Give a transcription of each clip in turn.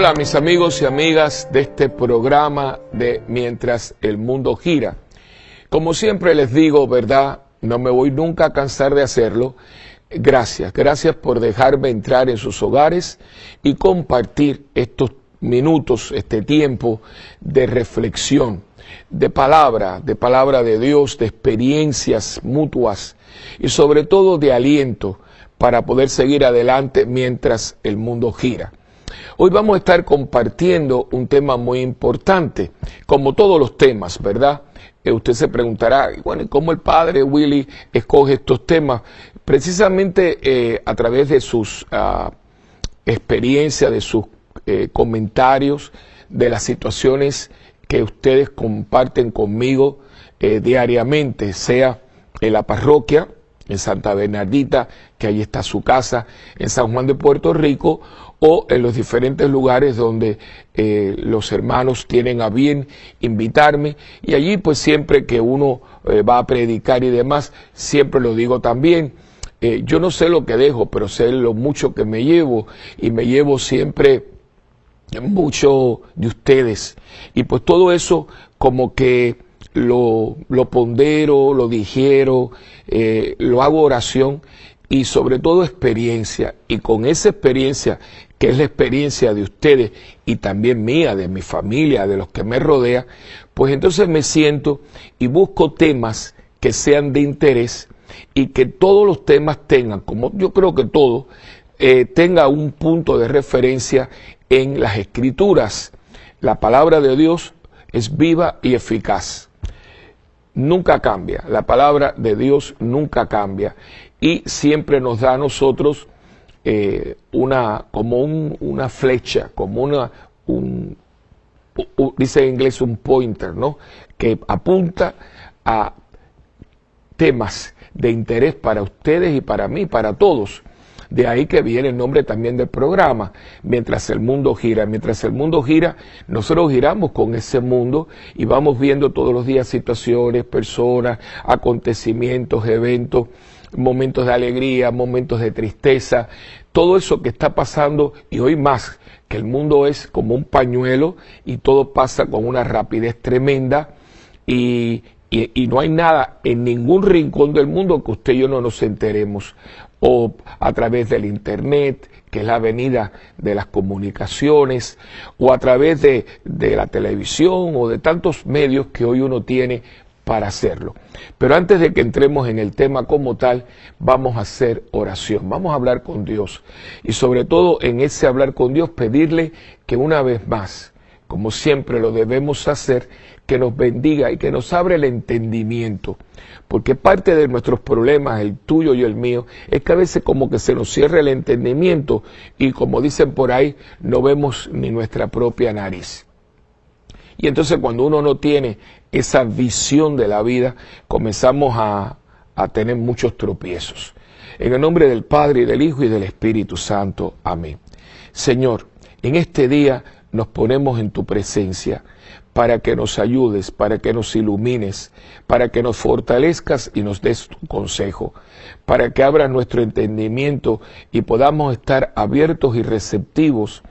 Hola mis amigos y amigas de este programa de Mientras el Mundo Gira. Como siempre les digo, ¿verdad? No me voy nunca a cansar de hacerlo. Gracias, gracias por dejarme entrar en sus hogares y compartir estos minutos, este tiempo de reflexión, de palabra, de palabra de Dios, de experiencias mutuas y sobre todo de aliento para poder seguir adelante mientras el mundo gira. Hoy vamos a estar compartiendo un tema muy importante, como todos los temas, ¿verdad? Eh, usted se preguntará, bueno, ¿cómo el padre Willy escoge estos temas? Precisamente eh, a través de sus ah, experiencias, de sus eh, comentarios, de las situaciones que ustedes comparten conmigo diariamente, sea en la parroquia, en Santa Bernardita, que ahí está su casa, en San Juan de Puerto Rico, o en los diferentes lugares donde eh, los hermanos tienen a bien invitarme. Y allí pues siempre que uno eh, va a predicar y demás, siempre lo digo también, eh, yo no sé lo que dejo, pero sé lo mucho que me llevo. Y me llevo siempre mucho de ustedes. Y pues todo eso como que lo, lo pondero, lo digiero, lo hago oración y sobre todo experiencia. Y con esa experiencia que es la experiencia de ustedes y también mía, de mi familia, de los que me rodean, pues entonces me siento y busco temas que sean de interés y que todos los temas tengan, como yo creo que todo, eh, tenga un punto de referencia en las escrituras. La palabra de Dios es viva y eficaz. Nunca cambia. La palabra de Dios nunca cambia. Y siempre nos da a nosotros eh, una, como una flecha, como una, un, dice en inglés un pointer, ¿no? Que apunta a temas de interés para ustedes y para mí, para todos. De ahí que viene el nombre también del programa, mientras el mundo gira. Mientras el mundo gira, nosotros giramos con ese mundo y vamos viendo todos los días situaciones, personas, acontecimientos, eventos momentos de alegría, momentos de tristeza, todo eso que está pasando y hoy más, que el mundo es como un pañuelo y todo pasa con una rapidez tremenda y, y, no hay nada en ningún rincón del mundo que usted y yo no nos enteremos. O a través del Internet, que es la avenida de las comunicaciones, o a través de, de la televisión o de tantos medios que hoy uno tiene para hacerlo. Pero antes de que entremos en el tema como tal, vamos a hacer oración, vamos a hablar con Dios y sobre todo en ese hablar con Dios pedirle que una vez más, como siempre lo debemos hacer, que nos bendiga y que nos abra el entendimiento. Porque parte de nuestros problemas, el tuyo y el mío, es que a veces como que se nos cierra el entendimiento y como dicen por ahí, no vemos ni nuestra propia nariz. Y entonces cuando uno no tiene esa visión de la vida, comenzamos a, a tener muchos tropiezos. En el nombre del Padre y del Hijo y del Espíritu Santo. Amén. Señor, en este día nos ponemos en tu presencia para que nos ayudes, para que nos ilumines, para que nos fortalezcas y nos des tu consejo, para que abras nuestro entendimiento y podamos estar abiertos y receptivos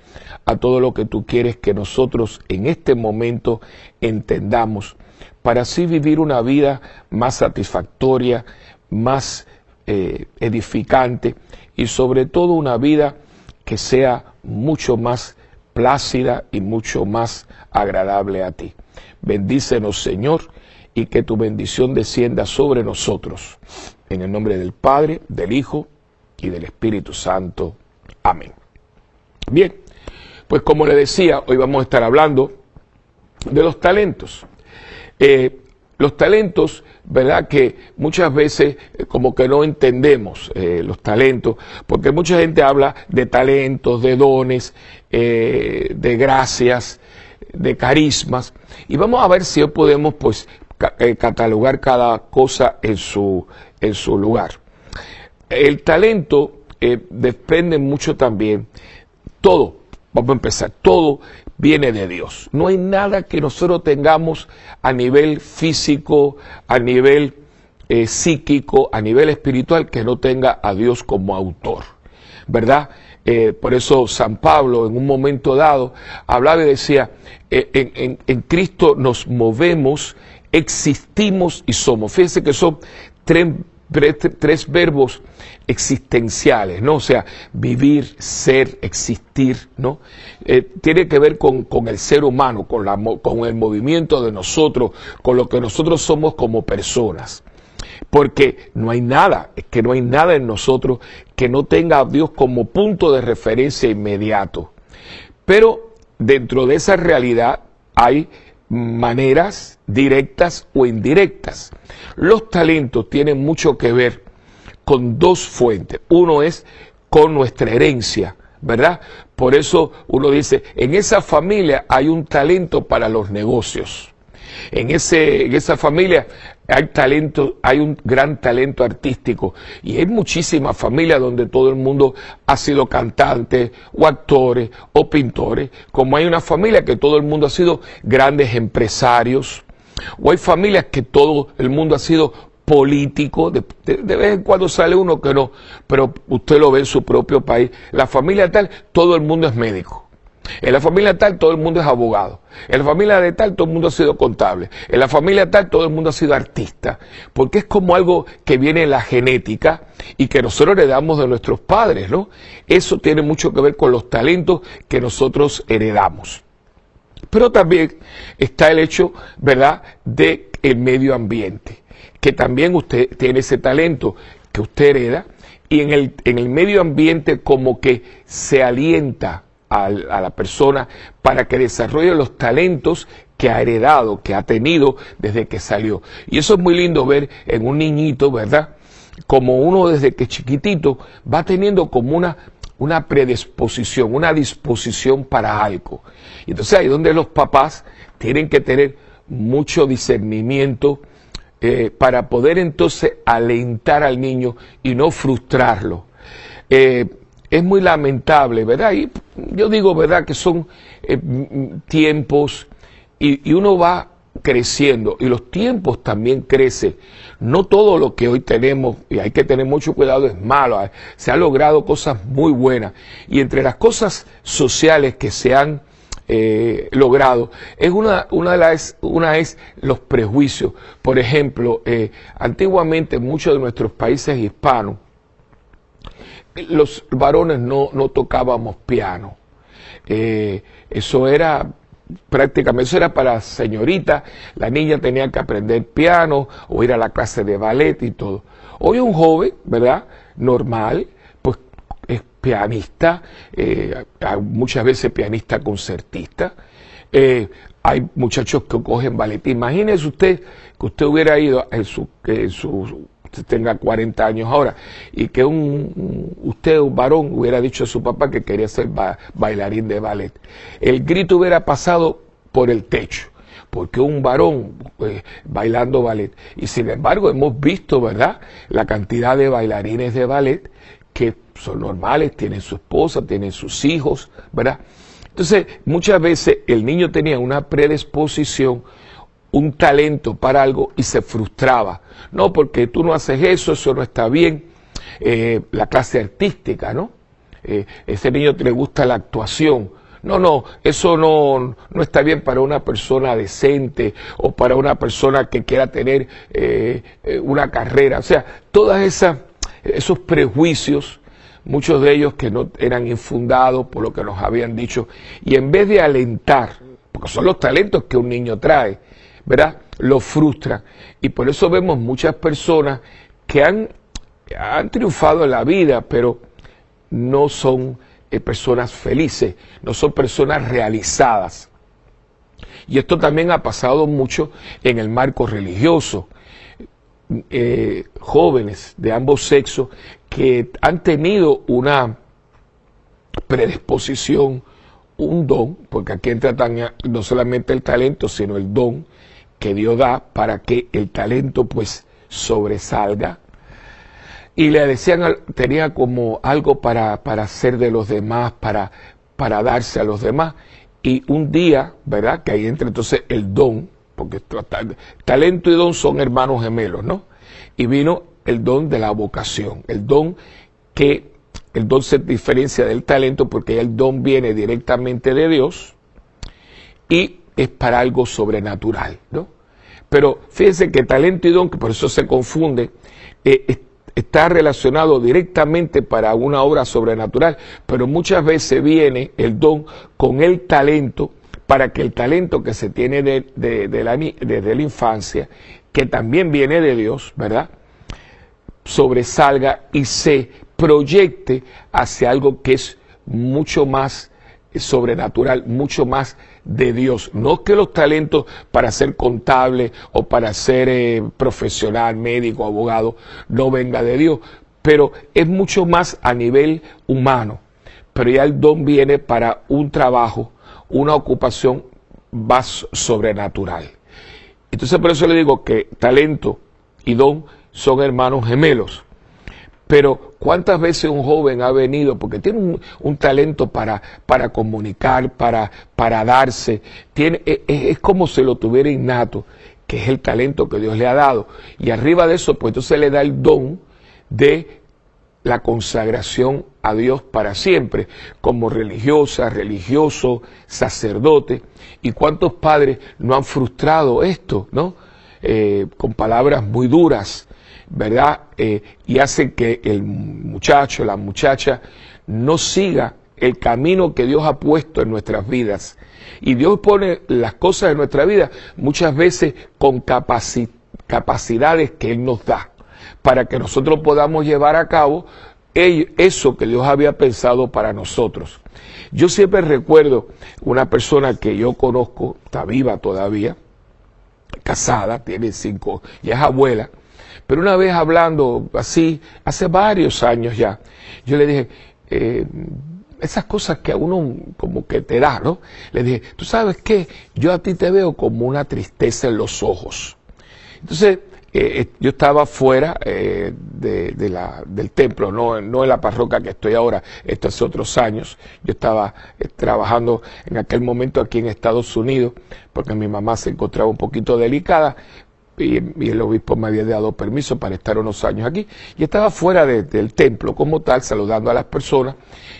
a todo lo que tú quieres que nosotros en este momento entendamos, para así vivir una vida más satisfactoria, más eh, edificante y sobre todo una vida que sea mucho más plácida y mucho más agradable a ti. Bendícenos, Señor, y que tu bendición descienda sobre nosotros. En el nombre del Padre, del Hijo y del Espíritu Santo. Amén. Bien, pues como le decía, hoy vamos a estar hablando de los talentos. Eh, los talentos, ¿verdad? Que muchas veces eh, como que no entendemos eh, los talentos, porque mucha gente habla de talentos, de dones, de gracias, de carismas, y vamos a ver si hoy podemos pues catalogar cada cosa en su, en su lugar. El talento depende mucho también, todo, Vamos a empezar. Todo viene de Dios. No hay nada que nosotros tengamos a nivel físico, a nivel eh, psíquico, a nivel espiritual, que no tenga a Dios como autor. ¿Verdad? Eh, por eso San Pablo en un momento dado hablaba y decía, eh, en, Cristo nos movemos, existimos y somos. Fíjense que son tres, tres, verbos existenciales, ¿no? O sea, vivir, ser, existir, ¿no? Eh, tiene que ver con, el ser humano, con, la, con el movimiento de nosotros, con lo que nosotros somos como personas. Porque no hay nada, es que no hay nada en nosotros que no tenga a Dios como punto de referencia inmediato. Pero dentro de esa realidad hay maneras directas o indirectas. Los talentos tienen mucho que ver con dos fuentes. Uno es con nuestra herencia, ¿verdad? Por eso uno dice, en esa familia hay un talento para los negocios. En, ese, en esa familia hay talento, hay un gran talento artístico. Y hay muchísimas familias donde todo el mundo ha sido cantante o actores o pintores, como hay una familia que todo el mundo ha sido grandes empresarios, o hay familias que todo el mundo ha sido político, de, de, vez en cuando sale uno que no, pero usted lo ve en su propio país, la familia tal, todo el mundo es médico. En la familia tal todo el mundo es abogado. En la familia de tal todo el mundo ha sido contable. En la familia tal todo el mundo ha sido artista. Porque es como algo que viene en la genética y que nosotros heredamos de nuestros padres, ¿no? Eso tiene mucho que ver con los talentos que nosotros heredamos. Pero también está el hecho, ¿verdad?, de el medio ambiente, que también usted tiene ese talento que usted hereda y en el, en el medio ambiente como que se alienta a, la persona para que desarrolle los talentos que ha heredado, que ha tenido desde que salió. Y eso es muy lindo ver en un niñito, ¿verdad? Como uno desde que chiquitito va teniendo como una, una predisposición, una disposición para algo. Y entonces ahí donde los papás tienen que tener mucho discernimiento eh, para poder entonces alentar al niño y no frustrarlo. Eh, es muy lamentable, ¿verdad? Y yo digo, ¿verdad? Que son eh, tiempos y, uno va creciendo y los tiempos también crecen. No todo lo que hoy tenemos, y hay que tener mucho cuidado, es malo. Se han logrado cosas muy buenas. Y entre las cosas sociales que se han eh, logrado, es una, una, de las, una es los prejuicios. Por ejemplo, eh, antiguamente en muchos de nuestros países hispanos, los varones no, no tocábamos piano. Eh, eso era prácticamente, eso era para señorita, la niña tenía que aprender piano o ir a la clase de ballet y todo. Hoy un joven, ¿verdad? Normal, pues es pianista, eh, muchas veces pianista concertista. Eh, hay muchachos que cogen ballet. Imagínese usted que usted hubiera ido en su, en su tenga 40 años ahora, y que un, usted, un varón, hubiera dicho a su papá que quería ser bailarín de ballet. El grito hubiera pasado por el techo, porque un varón pues, bailando ballet. Y sin embargo hemos visto, ¿verdad?, la cantidad de bailarines de ballet que son normales, tienen su esposa, tienen sus hijos, ¿verdad? Entonces, muchas veces el niño tenía una predisposición un talento para algo y se frustraba. No, porque tú no haces eso, eso no está bien. Eh, la clase artística, ¿no? Eh, ese niño le gusta la actuación. No, no, eso no, no, está bien para una persona decente o para una persona que quiera tener eh, una carrera. O sea, todas esas esos prejuicios, muchos de ellos que no eran infundados por lo que nos habían dicho, y en vez de alentar, porque son los talentos que un niño trae, ¿verdad? Lo frustra. Y por eso vemos muchas personas que han, han triunfado en la vida, pero no son eh, personas felices, no son personas realizadas. Y esto también ha pasado mucho en el marco religioso. Eh, jóvenes de ambos sexos que han tenido una predisposición, un don, porque aquí entra no solamente el talento, sino el don, que Dios da para que el talento pues sobresalga. Y le decían, tenía como algo para, para hacer de los demás, para, para darse a los demás. Y un día, ¿verdad? Que ahí entra entonces el don, porque talento y don son hermanos gemelos, ¿no? Y vino el don de la vocación, el don que el don se diferencia del talento porque el don viene directamente de Dios y es para algo sobrenatural, ¿no? Pero fíjense que talento y don, que por eso se confunde, eh, está relacionado directamente para una obra sobrenatural, pero muchas veces viene el don con el talento para que el talento que se tiene de, la, desde la infancia, que también viene de Dios, ¿verdad? Sobresalga y se proyecte hacia algo que es mucho más sobrenatural, mucho más de Dios. No que los talentos para ser contable o para ser eh, profesional, médico, abogado, no venga de Dios, pero es mucho más a nivel humano. Pero ya el don viene para un trabajo, una ocupación más sobrenatural. Entonces por eso le digo que talento y don son hermanos gemelos. Pero ¿cuántas veces un joven ha venido porque tiene un, talento para, para comunicar, para, para darse? Es, e, es, como si lo tuviera innato, que es el talento que Dios le ha dado. Y arriba de eso, pues entonces le da el don de la consagración a Dios para siempre, como religiosa, religioso, sacerdote. ¿Y cuántos padres no han frustrado esto, no? Eh, con palabras muy duras, ¿verdad? Eh, y hace que el muchacho, la muchacha, no siga el camino que Dios ha puesto en nuestras vidas. Y Dios pone las cosas en nuestra vida muchas veces con capacidades que Él nos da, para que nosotros podamos llevar a cabo eso que Dios había pensado para nosotros. Yo siempre recuerdo una persona que yo conozco, está viva todavía, casada, tiene cinco, ya es abuela, pero una vez hablando así, hace varios años ya, yo le dije, eh, esas cosas que a uno como que te da, ¿no? Le dije, tú sabes qué, yo a ti te veo como una tristeza en los ojos. Entonces, eh, eh, yo estaba fuera del templo, no, no en la parroquia que estoy ahora, esto hace otros años. Yo estaba trabajando en aquel momento aquí en Estados Unidos, porque mi mamá se encontraba un poquito delicada, y, el obispo me había dado permiso para estar unos años aquí, y estaba fuera del templo como tal, saludando a las personas,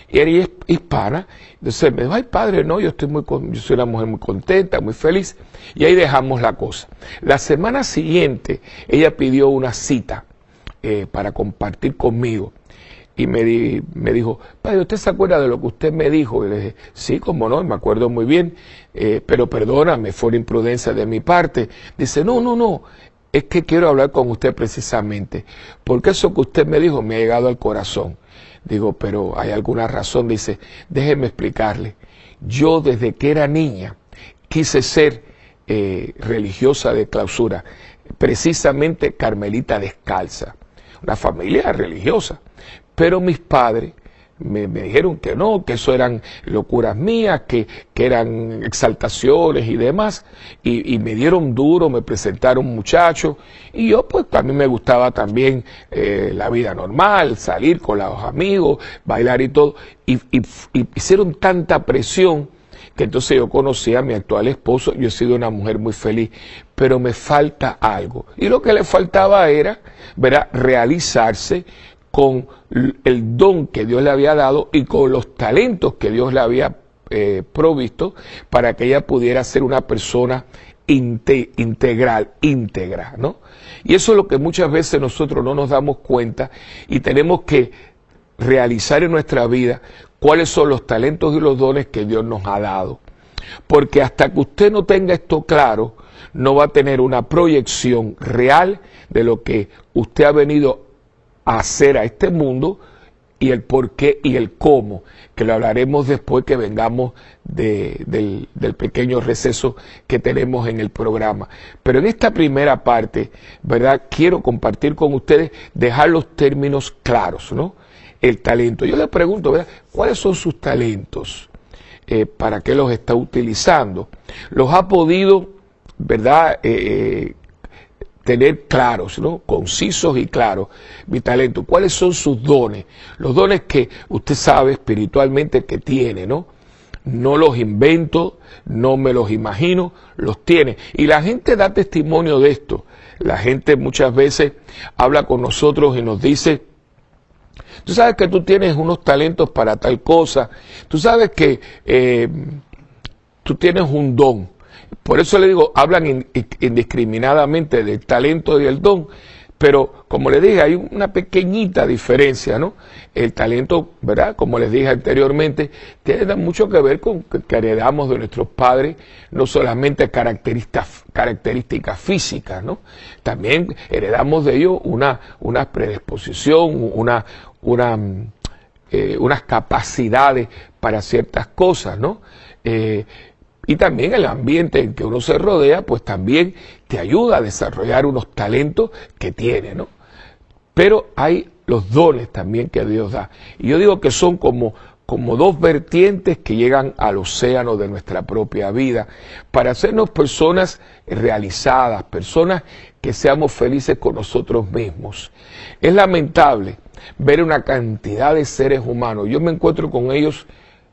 y era hispana, entonces me dijo, ay padre, no, yo estoy muy, yo soy una mujer muy contenta, muy feliz, y ahí dejamos la cosa. La semana siguiente, ella pidió una cita eh, para compartir conmigo, y me, dijo, padre, ¿usted se acuerda de lo que usted me dijo? Y le dije, sí, como no, me acuerdo muy bien, eh, pero perdóname, fue una imprudencia de mi parte. Dice, no, no, no, es que quiero hablar con usted precisamente, porque eso que usted me dijo me ha llegado al corazón. Digo, pero hay alguna razón, dice, déjeme explicarle. Yo desde que era niña quise ser eh, religiosa de clausura, precisamente carmelita descalza, una familia religiosa. Pero mis padres me, dijeron que no, que eso eran locuras mías, que, que eran exaltaciones y demás, y, me dieron duro, me presentaron muchachos, y yo pues a mí me gustaba también eh, la vida normal, salir con los amigos, bailar y todo, y, y, hicieron tanta presión que entonces yo conocí a mi actual esposo, yo he sido una mujer muy feliz, pero me falta algo. Y lo que le faltaba era, verá, realizarse con el don que Dios le había dado y con los talentos que Dios le había eh, provisto para que ella pudiera ser una persona integral, íntegra, ¿no? Y eso es lo que muchas veces nosotros no nos damos cuenta y tenemos que realizar en nuestra vida cuáles son los talentos y los dones que Dios nos ha dado. Porque hasta que usted no tenga esto claro, no va a tener una proyección real de lo que usted ha venido hacer a este mundo y el por qué y el cómo, que lo hablaremos después que vengamos del, pequeño receso que tenemos en el programa. Pero en esta primera parte, ¿verdad? Quiero compartir con ustedes, dejar los términos claros, ¿no? El talento. Yo le pregunto, ¿verdad? ¿Cuáles son sus talentos? Eh, ¿Para qué los está utilizando? ¿Los ha podido, ¿verdad? Eh, eh tener claros, ¿no? concisos y claros mi talento. ¿Cuáles son sus dones? Los dones que usted sabe espiritualmente que tiene, ¿no? No los invento, no me los imagino, los tiene. Y la gente da testimonio de esto. La gente muchas veces habla con nosotros y nos dice Tú sabes que tú tienes unos talentos para tal cosa. Tú sabes que eh, tú tienes un don. Por eso le digo, hablan indiscriminadamente del talento y el don. Pero, como les dije, hay una pequeñita diferencia, ¿no? El talento, ¿verdad? Como les dije anteriormente, tiene mucho que ver con que heredamos de nuestros padres, no solamente características, características físicas, ¿no? También heredamos de ellos una, una predisposición, una, una, eh, unas capacidades para ciertas cosas, ¿no? Eh, y también el ambiente en que uno se rodea, pues también te ayuda a desarrollar unos talentos que tiene, ¿no? Pero hay los dones también que Dios da. Y yo digo que son como, como dos vertientes que llegan al océano de nuestra propia vida para hacernos personas realizadas, personas que seamos felices con nosotros mismos. Es lamentable ver una cantidad de seres humanos, yo me encuentro con ellos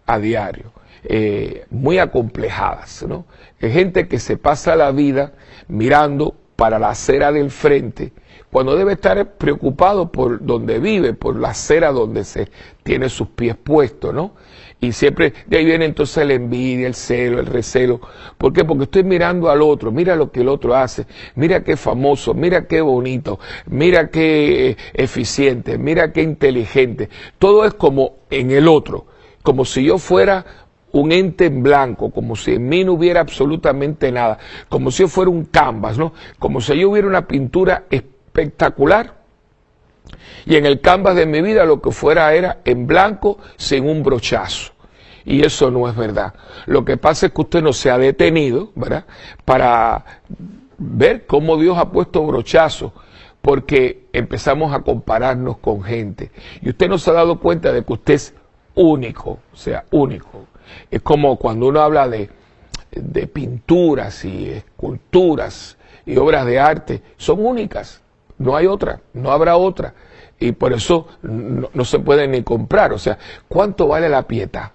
a diario, eh, muy acomplejadas, ¿no? Es gente que se pasa la vida mirando para la acera del frente, cuando debe estar preocupado por donde vive, por la acera donde se tiene sus pies puestos, ¿no? Y siempre, de ahí viene entonces la envidia, el celo, el recelo. ¿Por qué? Porque estoy mirando al otro, mira lo que el otro hace, mira qué famoso, mira qué bonito, mira qué eficiente, mira qué inteligente. Todo es como en el otro, como si yo fuera un ente en blanco, como si en mí no hubiera absolutamente nada, como si yo fuera un canvas, ¿no? Como si yo hubiera una pintura espectacular y en el canvas de mi vida lo que fuera era en blanco sin un brochazo. Y eso no es verdad. Lo que pasa es que usted no se ha detenido, ¿verdad? Para ver cómo Dios ha puesto brochazo, porque empezamos a compararnos con gente. Y usted no se ha dado cuenta de que usted es único, o sea, único. Es como cuando uno habla de, pinturas y esculturas y obras de arte, son únicas. No hay otra, no habrá otra y por eso no, se puede ni comprar. O sea, ¿cuánto vale la piedad?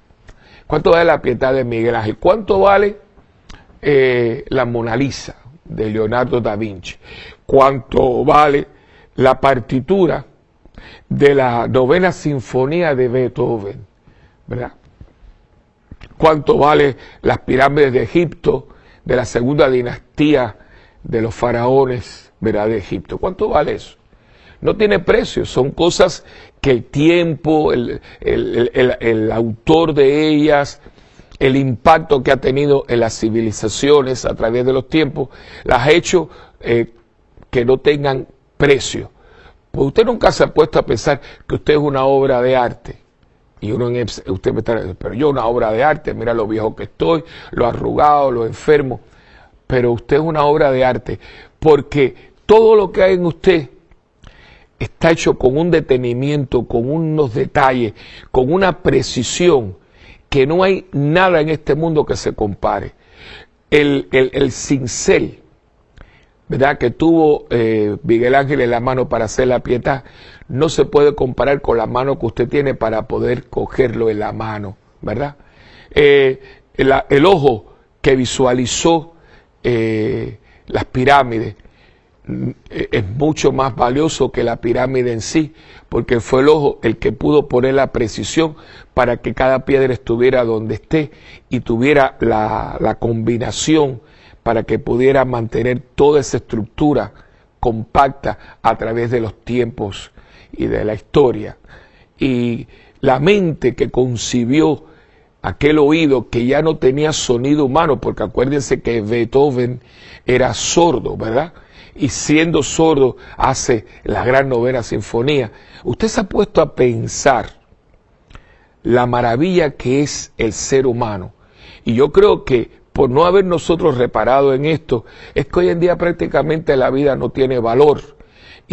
¿Cuánto vale la piedad de Miguel Ángel? ¿Cuánto vale eh, la Mona Lisa de Leonardo da Vinci? ¿Cuánto vale la partitura de la novena sinfonía de Beethoven? ¿Verdad? ¿Cuánto vale las pirámides de Egipto de la segunda dinastía de los faraones ¿verdad? de Egipto? ¿Cuánto vale eso? no tiene precio, son cosas que el tiempo, el, autor de ellas, el impacto que ha tenido en las civilizaciones a través de los tiempos, las ha hecho eh, que no tengan precio. Pues usted nunca se ha puesto a pensar que usted es una obra de arte. Y uno en, usted me está pero yo una obra de arte, mira lo viejo que estoy, lo arrugado, lo enfermo. Pero usted es una obra de arte, porque todo lo que hay en usted está hecho con un detenimiento, con unos detalles, con una precisión que no hay nada en este mundo que se compare. El, el, cincel, ¿verdad? Que tuvo eh, Miguel Ángel en la mano para hacer la piedad, no se puede comparar con la mano que usted tiene para poder cogerlo en la mano, ¿verdad? Eh, el, ojo que visualizó eh, las pirámides, es mucho más valioso que la pirámide en sí, porque fue el ojo el que pudo poner la precisión para que cada piedra estuviera donde esté y tuviera la combinación para que pudiera mantener toda esa estructura compacta a través de los tiempos y de la historia. Y la mente que concibió aquel oído que ya no tenía sonido humano, porque acuérdense que Beethoven era sordo, ¿verdad? y siendo sordo hace la gran novena sinfonía. Usted se ha puesto a pensar la maravilla que es el ser humano. Y yo creo que por no haber nosotros reparado en esto, es que hoy en día prácticamente la vida no tiene valor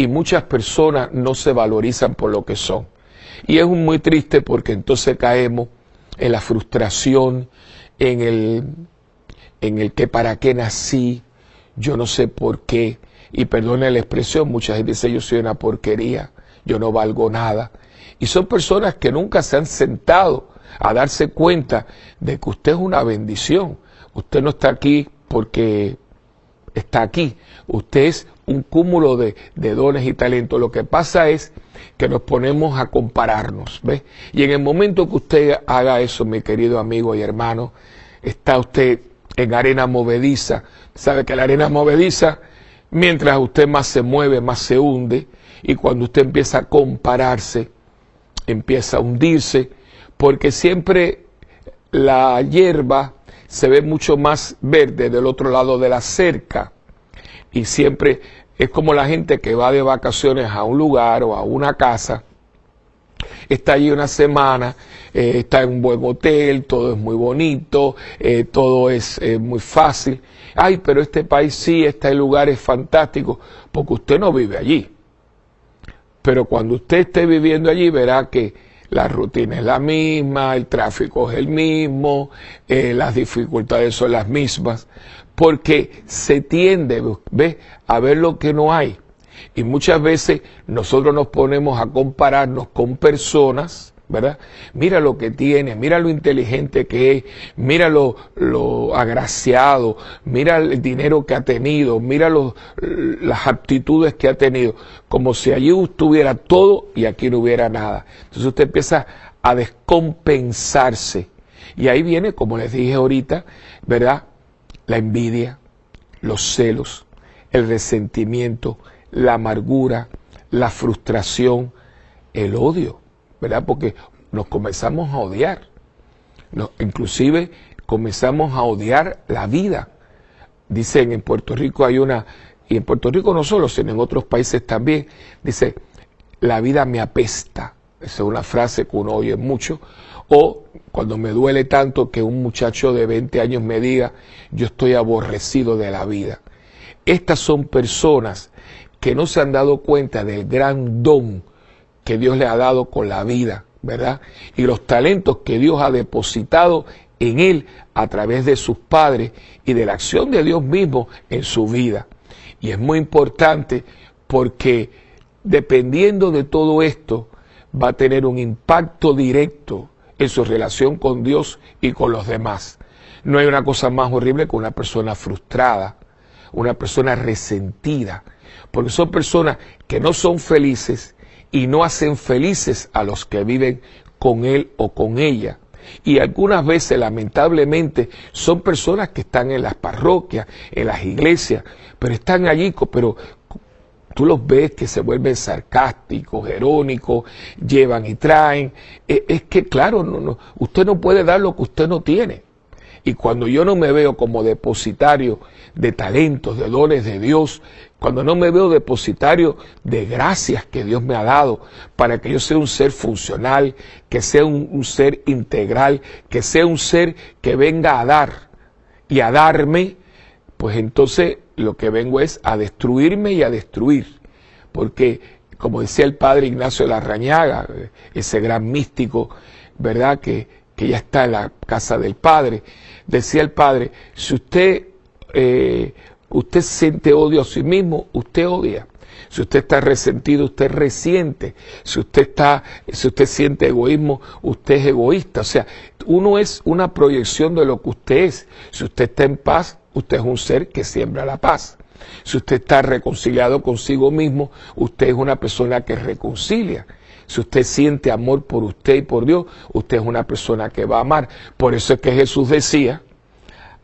y muchas personas no se valorizan por lo que son. Y es muy triste porque entonces caemos en la frustración, en el, en el que para qué nací, yo no sé por qué, y perdone la expresión, mucha gente dice yo soy una porquería, yo no valgo nada. Y son personas que nunca se han sentado a darse cuenta de que usted es una bendición. Usted no está aquí porque está aquí. Usted es un cúmulo de, de dones y talentos. Lo que pasa es que nos ponemos a compararnos, ¿ves? Y en el momento que usted haga eso, mi querido amigo y hermano, está usted en arena movediza. Sabe que la arena movediza, mientras usted más se mueve, más se hunde. Y cuando usted empieza a compararse, empieza a hundirse, porque siempre la hierba se ve mucho más verde del otro lado de la cerca. Y siempre es como la gente que va de vacaciones a un lugar o a una casa, está allí una semana, eh, está en un buen hotel, todo es muy bonito, eh, todo es eh, muy fácil. Ay, pero este país sí, este lugar es fantástico, porque usted no vive allí. Pero cuando usted esté viviendo allí, verá que la rutina es la misma, el tráfico es el mismo, las dificultades son las mismas porque se tiende ¿ve? a ver lo que no hay. Y muchas veces nosotros nos ponemos a compararnos con personas, ¿verdad? Mira lo que tiene, mira lo inteligente que es, mira lo, lo agraciado, mira el dinero que ha tenido, mira las aptitudes que ha tenido, como si allí estuviera todo y aquí no hubiera nada. Entonces usted empieza a descompensarse. Y ahí viene, como les dije ahorita, ¿verdad? La envidia, los celos, el resentimiento, la amargura, la frustración, el odio, ¿verdad? Porque nos comenzamos a odiar. inclusive comenzamos a odiar la vida. Dicen en Puerto Rico hay una, y en Puerto Rico no solo, sino en otros países también, dice, la vida me apesta. Esa es una frase que uno oye mucho. O cuando me duele tanto que un muchacho de 20 años me diga, yo estoy aborrecido de la vida. Estas son personas que no se han dado cuenta del gran don que Dios le ha dado con la vida, ¿verdad? Y los talentos que Dios ha depositado en él a través de sus padres y de la acción de Dios mismo en su vida. Y es muy importante porque dependiendo de todo esto va a tener un impacto directo en su relación con Dios y con los demás. No hay una cosa más horrible que una persona frustrada, una persona resentida, porque son personas que no son felices y no hacen felices a los que viven con él o con ella. Y algunas veces, lamentablemente, son personas que están en las parroquias, en las iglesias, pero están allí, pero tú los ves que se vuelven sarcásticos, irónicos, llevan y traen. E, es, que, claro, no, no, usted no puede dar lo que usted no tiene. Y cuando yo no me veo como depositario de talentos, de dones de Dios, cuando no me veo depositario de gracias que Dios me ha dado para que yo sea un ser funcional, que sea un ser integral, que sea un ser que venga a dar y a darme, pues entonces lo que vengo es a destruirme y a destruir. Porque, como decía el padre Ignacio de la Rañaga, ese gran místico, ¿verdad? Que, que ya está en la casa del padre, decía el padre, si usted, eh, usted siente odio a sí mismo, usted odia. Si usted está resentido, usted resiente. Si usted está, si usted siente egoísmo, usted es egoísta. O sea, uno es una proyección de lo que usted es. Si usted está en paz, usted es un ser que siembra la paz. Si usted está reconciliado consigo mismo, usted es una persona que reconcilia. Si usted siente amor por usted y por Dios, usted es una persona que va a amar. Por eso es que Jesús decía,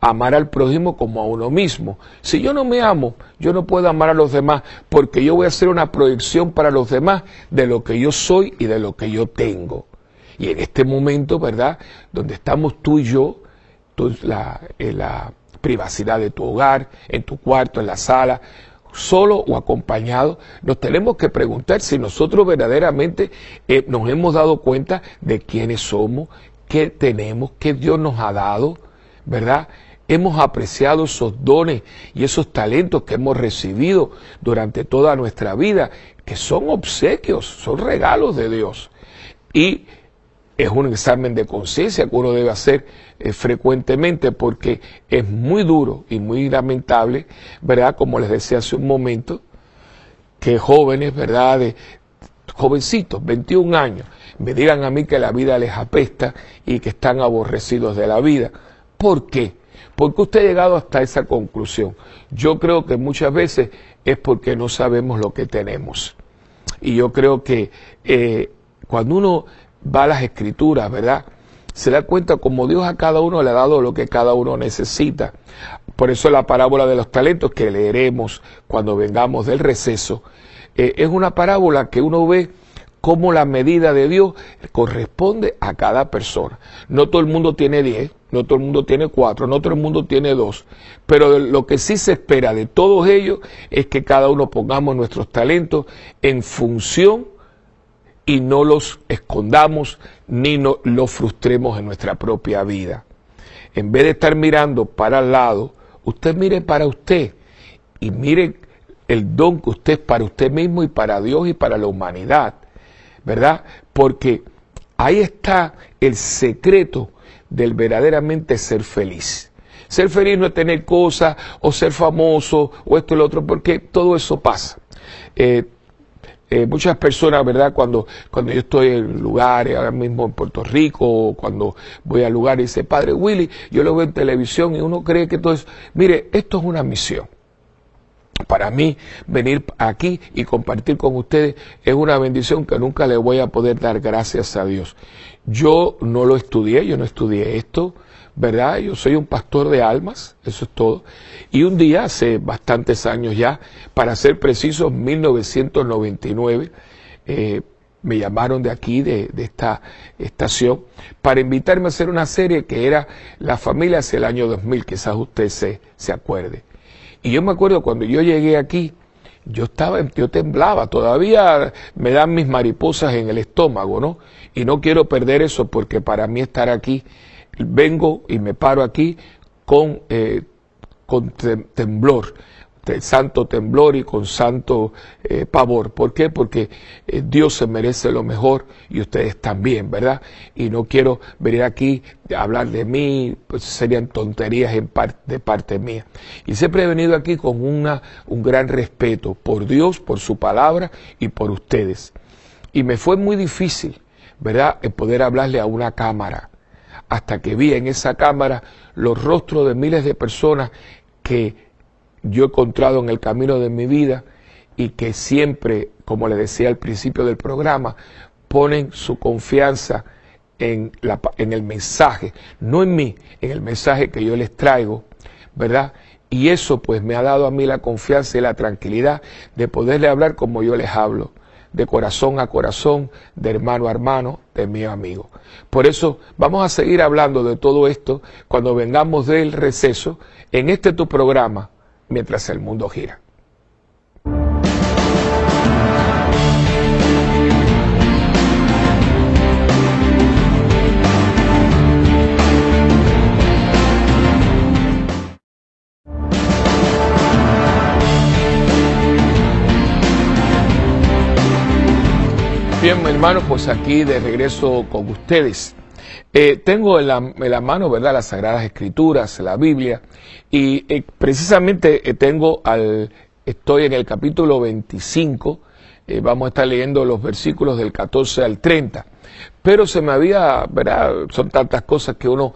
amar al prójimo como a uno mismo. Si yo no me amo, yo no puedo amar a los demás porque yo voy a hacer una proyección para los demás de lo que yo soy y de lo que yo tengo. Y en este momento, ¿verdad? Donde estamos tú y yo, la, la privacidad de tu hogar, en tu cuarto, en la sala, solo o acompañado, nos tenemos que preguntar si nosotros verdaderamente eh, nos hemos dado cuenta de quiénes somos, qué tenemos, qué Dios nos ha dado, ¿verdad? Hemos apreciado esos dones y esos talentos que hemos recibido durante toda nuestra vida, que son obsequios, son regalos de Dios. Y es un examen de conciencia que uno debe hacer eh, frecuentemente porque es muy duro y muy lamentable, ¿verdad? Como les decía hace un momento, que jóvenes, ¿verdad? Jovencitos, 21 años, me digan a mí que la vida les apesta y que están aborrecidos de la vida. ¿Por qué? ¿Por qué usted ha llegado hasta esa conclusión? Yo creo que muchas veces es porque no sabemos lo que tenemos. Y yo creo que eh, cuando uno va las escrituras, ¿verdad? Se da cuenta como Dios a cada uno le ha dado lo que cada uno necesita. Por eso la parábola de los talentos que leeremos cuando vengamos del receso, eh, es una parábola que uno ve cómo la medida de Dios corresponde a cada persona. No todo el mundo tiene diez, no todo el mundo tiene cuatro, no todo el mundo tiene dos, pero lo que sí se espera de todos ellos es que cada uno pongamos nuestros talentos en función y no los escondamos ni no, los frustremos en nuestra propia vida. En vez de estar mirando para el lado, usted mire para usted y mire el don que usted es para usted mismo y para Dios y para la humanidad, ¿verdad? Porque ahí está el secreto del verdaderamente ser feliz. Ser feliz no es tener cosas o ser famoso o esto y lo otro, porque todo eso pasa. Eh, eh, muchas personas, ¿verdad? Cuando, cuando yo estoy en lugares, ahora mismo en Puerto Rico, cuando voy a lugares, dice, Padre Willy, yo lo veo en televisión y uno cree que todo es, mire, esto es una misión. Para mí, venir aquí y compartir con ustedes es una bendición que nunca le voy a poder dar gracias a Dios. Yo no lo estudié, yo no estudié esto, ¿verdad? Yo soy un pastor de almas, eso es todo. Y un día, hace bastantes años ya, para ser precisos, 1999, eh, me llamaron de aquí, de, esta estación, para invitarme a hacer una serie que era La familia hacia el año 2000, quizás usted se, se acuerde. Y yo me acuerdo cuando yo llegué aquí, yo estaba, yo temblaba, todavía me dan mis mariposas en el estómago, ¿no? Y no quiero perder eso porque para mí estar aquí vengo y me paro aquí con, eh, con temblor, santo temblor y con santo eh, pavor. ¿Por qué? Porque eh, Dios se merece lo mejor y ustedes también, ¿verdad? Y no quiero venir aquí a hablar de mí, pues serían tonterías en de parte mía. Y siempre he venido aquí con una, un gran respeto por Dios, por su palabra y por ustedes. Y me fue muy difícil, ¿verdad?, el poder hablarle a una cámara hasta que vi en esa cámara los rostros de miles de personas que yo he encontrado en el camino de mi vida y que siempre, como le decía al principio del programa, ponen su confianza en, la, en el mensaje, no en mí, en el mensaje que yo les traigo, ¿verdad? Y eso pues me ha dado a mí la confianza y la tranquilidad de poderle hablar como yo les hablo de corazón a corazón, de hermano a hermano, de mi amigo. Por eso vamos a seguir hablando de todo esto cuando vengamos del receso en este tu programa, mientras el mundo gira. Bien, hermano, pues aquí de regreso con ustedes. Eh, tengo en la, mano, ¿verdad?, las Sagradas Escrituras, la Biblia, y eh, precisamente eh, tengo al, estoy en el capítulo 25, vamos a estar leyendo los versículos del 14 al 30. Pero se me había, ¿verdad? Son tantas cosas que uno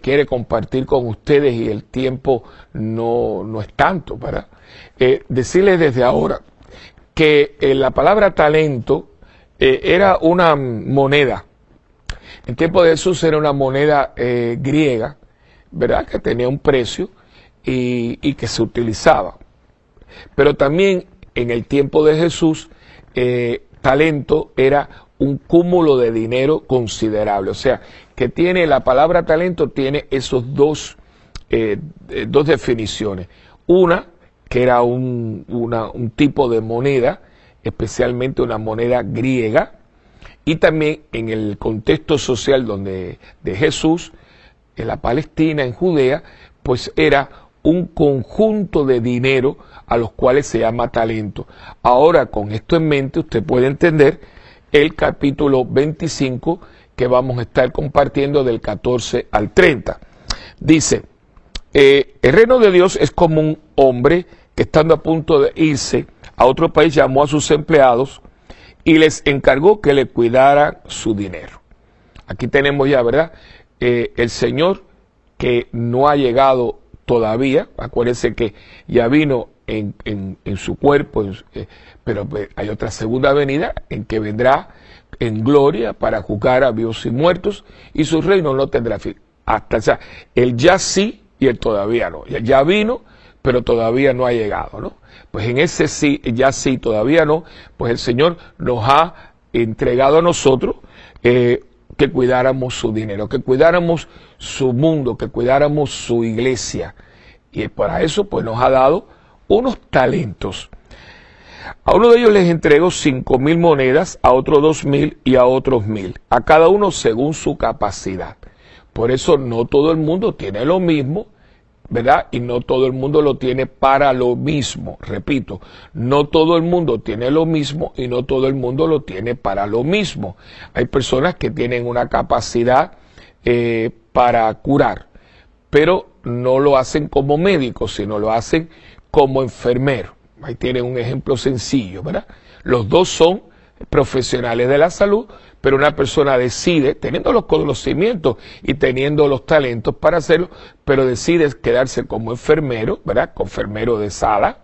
quiere compartir con ustedes y el tiempo no, no es tanto, ¿verdad? decirles desde ahora que la palabra talento, eh, era una moneda. En tiempo de Jesús era una moneda eh, griega, ¿verdad? Que tenía un precio y, que se utilizaba. Pero también en el tiempo de Jesús, eh, talento era un cúmulo de dinero considerable. O sea, que tiene la palabra talento, tiene esos dos, dos definiciones. Una, que era un, un tipo de moneda, especialmente una moneda griega, y también en el contexto social donde de Jesús, en la Palestina, en Judea, pues era un conjunto de dinero a los cuales se llama talento. Ahora, con esto en mente, usted puede entender el capítulo 25 que vamos a estar compartiendo del 14 al 30. Dice, eh, el reino de Dios es como un hombre que estando a punto de irse a otro país llamó a sus empleados y les encargó que le cuidaran su dinero. Aquí tenemos ya, ¿verdad? Eh, el Señor que no ha llegado todavía, acuérdense que ya vino en, en, su cuerpo, eh, pero pues, hay otra segunda venida en que vendrá en gloria para juzgar a vivos y muertos y su reino no tendrá fin. Hasta, o sea, el ya sí y el todavía no. Ya vino, pero todavía no ha llegado, ¿no? Pues en ese sí, ya sí, todavía no, pues el Señor nos ha entregado a nosotros eh, que cuidáramos su dinero, que cuidáramos su mundo, que cuidáramos su iglesia. Y para eso, pues nos ha dado unos talentos. A uno de ellos les entregó cinco mil monedas, a otro dos mil y a otros mil, a cada uno según su capacidad. Por eso no todo el mundo tiene lo mismo, ¿verdad? Y no todo el mundo lo tiene para lo mismo. Repito, no todo el mundo tiene lo mismo y no todo el mundo lo tiene para lo mismo. Hay personas que tienen una capacidad eh, para curar, pero no lo hacen como médicos, sino lo hacen como enfermero. Ahí tienen un ejemplo sencillo, ¿verdad? Los dos son profesionales de la salud, pero una persona decide, teniendo los conocimientos y teniendo los talentos para hacerlo, pero decide quedarse como enfermero, ¿verdad? Como enfermero de sala,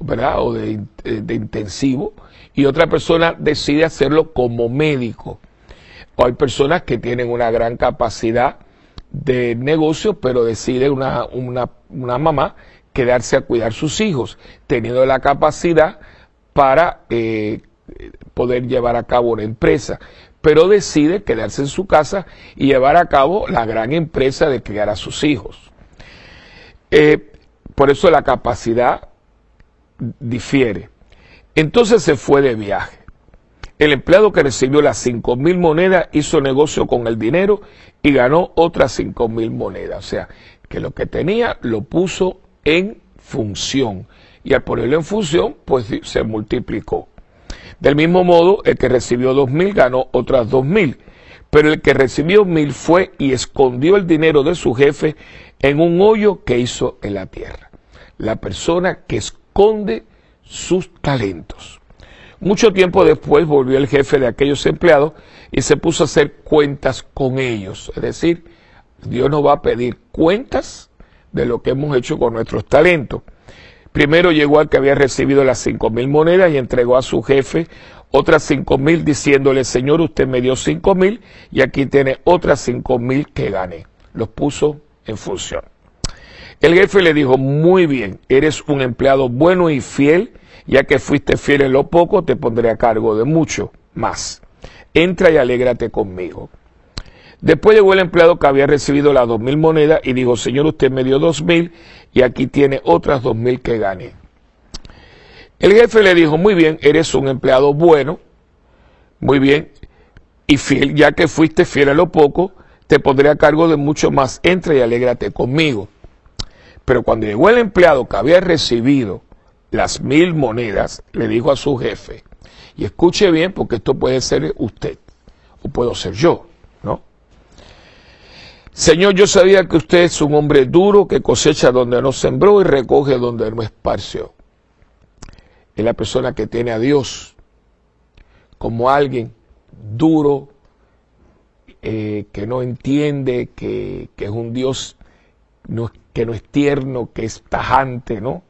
¿verdad? O de, de intensivo, y otra persona decide hacerlo como médico. O hay personas que tienen una gran capacidad de negocio, pero decide una, una, una mamá quedarse a cuidar sus hijos, teniendo la capacidad para eh, poder llevar a cabo una empresa, pero decide quedarse en su casa y llevar a cabo la gran empresa de criar a sus hijos. Eh, por eso la capacidad difiere. Entonces se fue de viaje. El empleado que recibió las cinco mil monedas hizo negocio con el dinero y ganó otras cinco mil monedas. O sea, que lo que tenía lo puso en función. Y al ponerlo en función, pues se multiplicó. Del mismo modo, el que recibió dos mil ganó otras dos mil. Pero el que recibió mil fue y escondió el dinero de su jefe en un hoyo que hizo en la tierra. La persona que esconde sus talentos. Mucho tiempo después volvió el jefe de aquellos empleados y se puso a hacer cuentas con ellos. Es decir, Dios nos va a pedir cuentas de lo que hemos hecho con nuestros talentos. Primero llegó al que había recibido las cinco mil monedas y entregó a su jefe otras cinco mil diciéndole, Señor, usted me dio cinco mil y aquí tiene otras cinco mil que gané. Los puso en función. El jefe le dijo, muy bien, eres un empleado bueno y fiel, ya que fuiste fiel en lo poco, te pondré a cargo de mucho más. Entra y alégrate conmigo. Después llegó el empleado que había recibido las dos mil monedas y dijo, Señor, usted me dio dos mil y aquí tiene otras dos mil que gané. El jefe le dijo, muy bien, eres un empleado bueno, muy bien, y fiel, ya que fuiste fiel a lo poco, te pondré a cargo de mucho más, entra y alégrate conmigo. Pero cuando llegó el empleado que había recibido las mil monedas, le dijo a su jefe, y escuche bien porque esto puede ser usted, o puedo ser yo, ¿no? Señor, yo sabía que usted es un hombre duro que cosecha donde no sembró y recoge donde no esparció. Es la persona que tiene a Dios como alguien duro, eh, que no entiende, que, es un Dios que no es tierno, que es tajante, ¿no?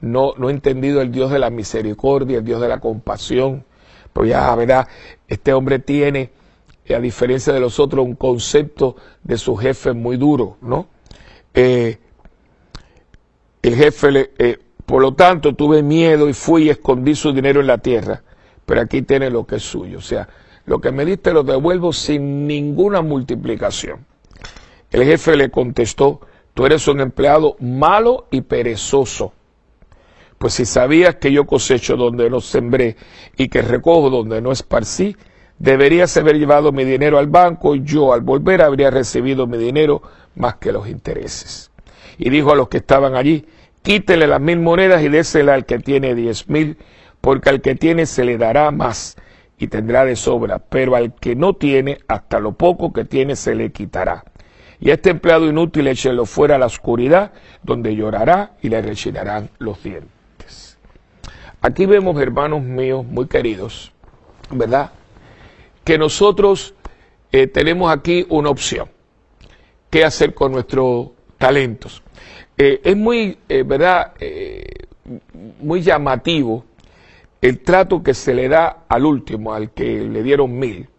No, no ha entendido el Dios de la misericordia, el Dios de la compasión. Pues ya, ¿verdad? Este hombre tiene a diferencia de los otros, un concepto de su jefe muy duro, ¿no? Eh, el jefe, le, eh, por lo tanto, tuve miedo y fui y escondí su dinero en la tierra, pero aquí tiene lo que es suyo, o sea, lo que me diste lo devuelvo sin ninguna multiplicación. El jefe le contestó, tú eres un empleado malo y perezoso. Pues si sabías que yo cosecho donde no sembré y que recojo donde no esparcí, Deberías haber llevado mi dinero al banco y yo al volver habría recibido mi dinero más que los intereses. Y dijo a los que estaban allí, quítele las mil monedas y désela al que tiene diez mil, porque al que tiene se le dará más y tendrá de sobra, pero al que no tiene, hasta lo poco que tiene se le quitará. Y este empleado inútil échelo fuera a la oscuridad, donde llorará y le rechinarán los dientes. Aquí vemos, hermanos míos, muy queridos, ¿verdad? Que nosotros eh, tenemos aquí una opción. qué hacer con nuestros talentos. Eh, es muy, eh, ¿verdad? muy llamativo el trato que se le da al último, al que le dieron mil.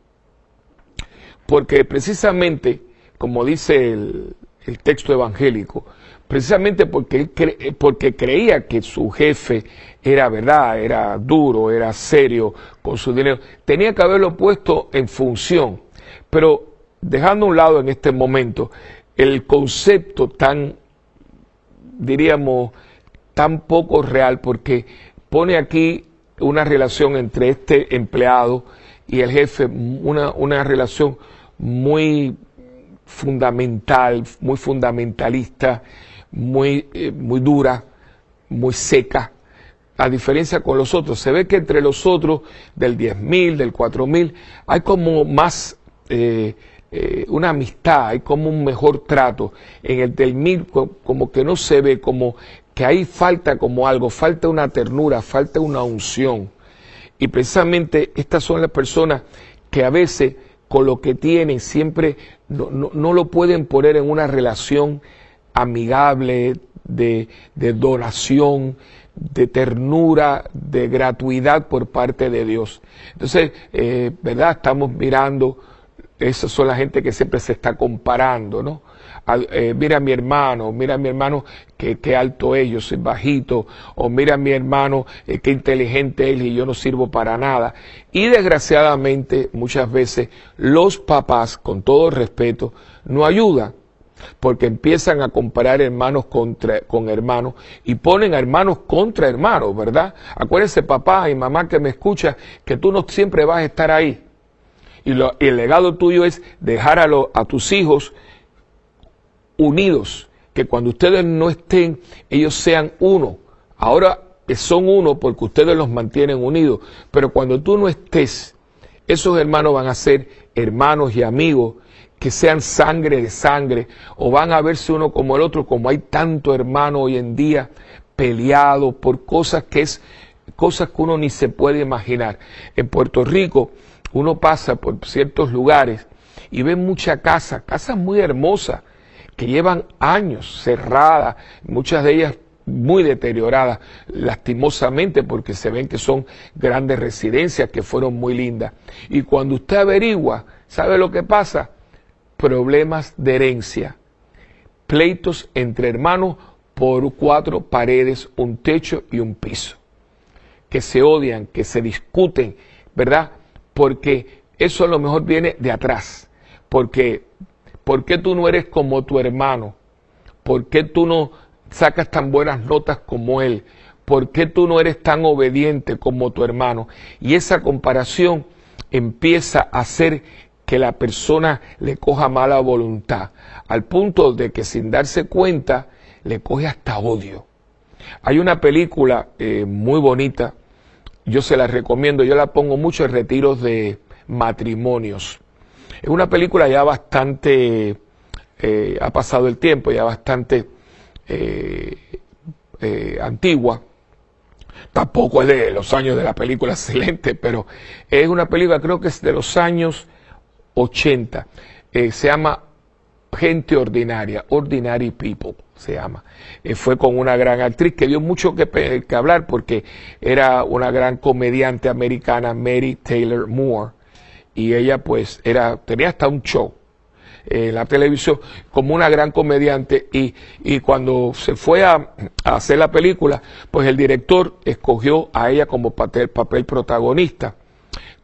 Porque precisamente, como dice el, texto evangélico, precisamente porque, él porque creía que su jefe era verdad, era duro, era serio con su dinero, tenía que haberlo puesto en función. Pero dejando a un lado en este momento el concepto tan, diríamos, tan poco real, porque pone aquí una relación entre este empleado y el jefe, una, una relación muy fundamental, muy fundamentalista, muy, eh, muy dura, muy seca, a diferencia con los otros. Se ve que entre los otros, del 10.000, del 4.000, hay como más eh, eh, una amistad, hay como un mejor trato. En el del 1.000 como que no se ve como que ahí falta como algo, falta una ternura, falta una unción. Y precisamente estas son las personas que a veces con lo que tienen siempre no, lo pueden poner en una relación amigable, de, de donación, de ternura, de gratuidad por parte de Dios. Entonces, eh, ¿verdad? Estamos mirando, esas son la gente que siempre se está comparando, ¿no? Eh, mira a mi hermano, mira a mi hermano que, que alto es, yo soy bajito, o mira a mi hermano eh, qué inteligente es y yo no sirvo para nada. Y desgraciadamente muchas veces los papás, con todo respeto, no ayudan porque empiezan a comparar hermanos contra, con hermanos y ponen a hermanos contra hermanos, ¿verdad? Acuérdense, papá y mamá que me escucha, que tú no siempre vas a estar ahí. Y, lo, el legado tuyo es dejar a, a tus hijos unidos, que cuando ustedes no estén, ellos sean uno. Ahora son uno porque ustedes los mantienen unidos, pero cuando tú no estés, esos hermanos van a ser hermanos y amigos que sean sangre de sangre, o van a verse uno como el otro, como hay tanto hermano hoy en día peleado por cosas que es cosas que uno ni se puede imaginar. En Puerto Rico uno pasa por ciertos lugares y ve mucha casa, casas muy hermosas, que llevan años cerradas, muchas de ellas muy deterioradas, lastimosamente, porque se ven que son grandes residencias que fueron muy lindas. Y cuando usted averigua, ¿sabe lo que pasa? Problemas de herencia, pleitos entre hermanos por cuatro paredes, un techo y un piso, que se odian, que se discuten, ¿verdad? Porque eso a lo mejor viene de atrás, porque ¿Por qué tú no eres como tu hermano? ¿Por qué tú no sacas tan buenas notas como él? ¿Por qué tú no eres tan obediente como tu hermano? Y esa comparación empieza a hacer que la persona le coja mala voluntad, al punto de que sin darse cuenta le coge hasta odio. Hay una película eh, muy bonita, yo se la recomiendo, yo la pongo mucho en retiros de matrimonios. Es una película ya bastante, eh, ha pasado el tiempo, ya bastante eh, antigua. Tampoco es de los años de la película excelente, pero es una película, creo que es de los años 80. se llama Gente Ordinaria, Ordinary People se llama. fue con una gran actriz que dio mucho que, hablar porque era una gran comediante americana, Mary Taylor Moore y ella pues era, tenía hasta un show en la televisión como una gran comediante y, y cuando se fue a, hacer la película, pues el director escogió a ella como papel protagonista.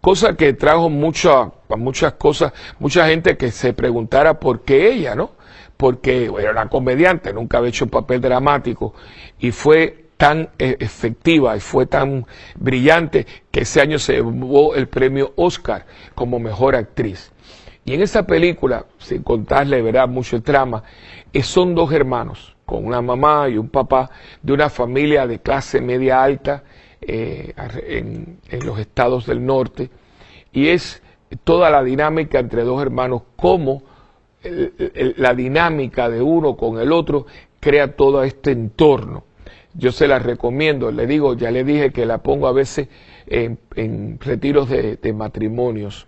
Cosa que trajo mucha, muchas cosas, mucha gente que se preguntara por qué ella, ¿no? Porque era una comediante, nunca había hecho un papel dramático y fue tan eh, efectiva y fue tan brillante que ese año se llevó el premio Oscar como mejor actriz. Y en esa película, sin contarle verdad mucho trama, eh, son dos hermanos, con una mamá y un papá de una familia de clase media alta eh, en, los estados del norte. Y es toda la dinámica entre dos hermanos, cómo la dinámica de uno con el otro crea todo este entorno yo se la recomiendo, le digo, ya le dije que la pongo a veces en, retiros de, matrimonios.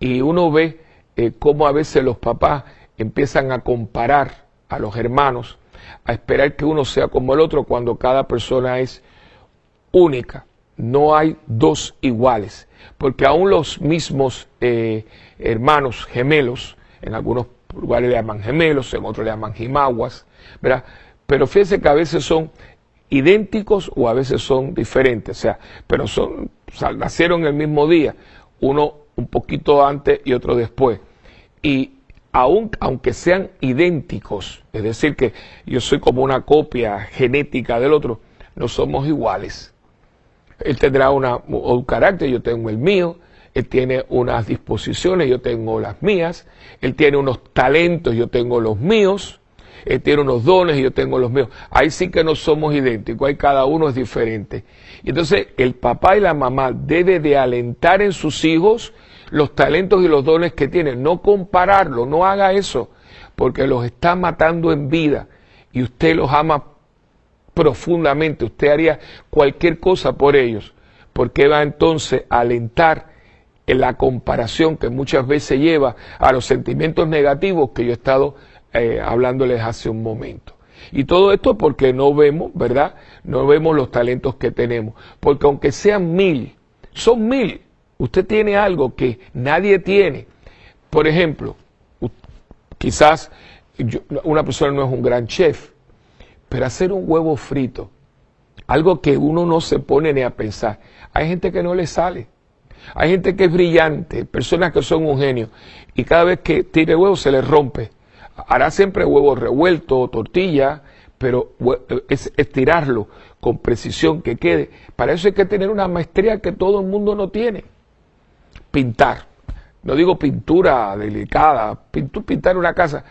Y uno ve eh, cómo a veces los papás empiezan a comparar a los hermanos, a esperar que uno sea como el otro cuando cada persona es única. No hay dos iguales, porque aún los mismos eh, hermanos gemelos, en algunos lugares le llaman gemelos, en otros le llaman jimaguas. Pero fíjense que a veces son idénticos o a veces son diferentes, o sea, pero son, nacieron el mismo día, uno un poquito antes y otro después. Y aun, aunque sean idénticos, es decir, que yo soy como una copia genética del otro, no somos iguales. Él tendrá un carácter, yo tengo el mío, él tiene unas disposiciones, yo tengo las mías, él tiene unos talentos, yo tengo los míos, él tiene unos dones y yo tengo los míos. Ahí sí que no somos idénticos, ahí cada uno es diferente. Entonces el papá y la mamá debe de alentar en sus hijos los talentos y los dones que tienen, no compararlo, no haga eso, porque los está matando en vida. Y usted los ama profundamente, usted haría cualquier cosa por ellos, porque va entonces a alentar en la comparación que muchas veces lleva a los sentimientos negativos que yo he estado eh, hablándoles hace un momento. Y todo esto porque no vemos, ¿verdad? No vemos los talentos que tenemos. Porque aunque sean mil, son mil. Usted tiene algo que nadie tiene. Por ejemplo, quizás una persona no es un gran chef, pero hacer un huevo frito, algo que uno no se pone ni a pensar. Hay gente que no le sale. Hay gente que es brillante, personas que son un genio, y cada vez que tire huevo se le rompe. Hará siempre huevo revuelto, tortilla, pero es estirarlo con precisión que quede. Para eso hay que tener una maestría que todo el mundo no tiene. Pintar. No digo pintura delicada, pintar una casa,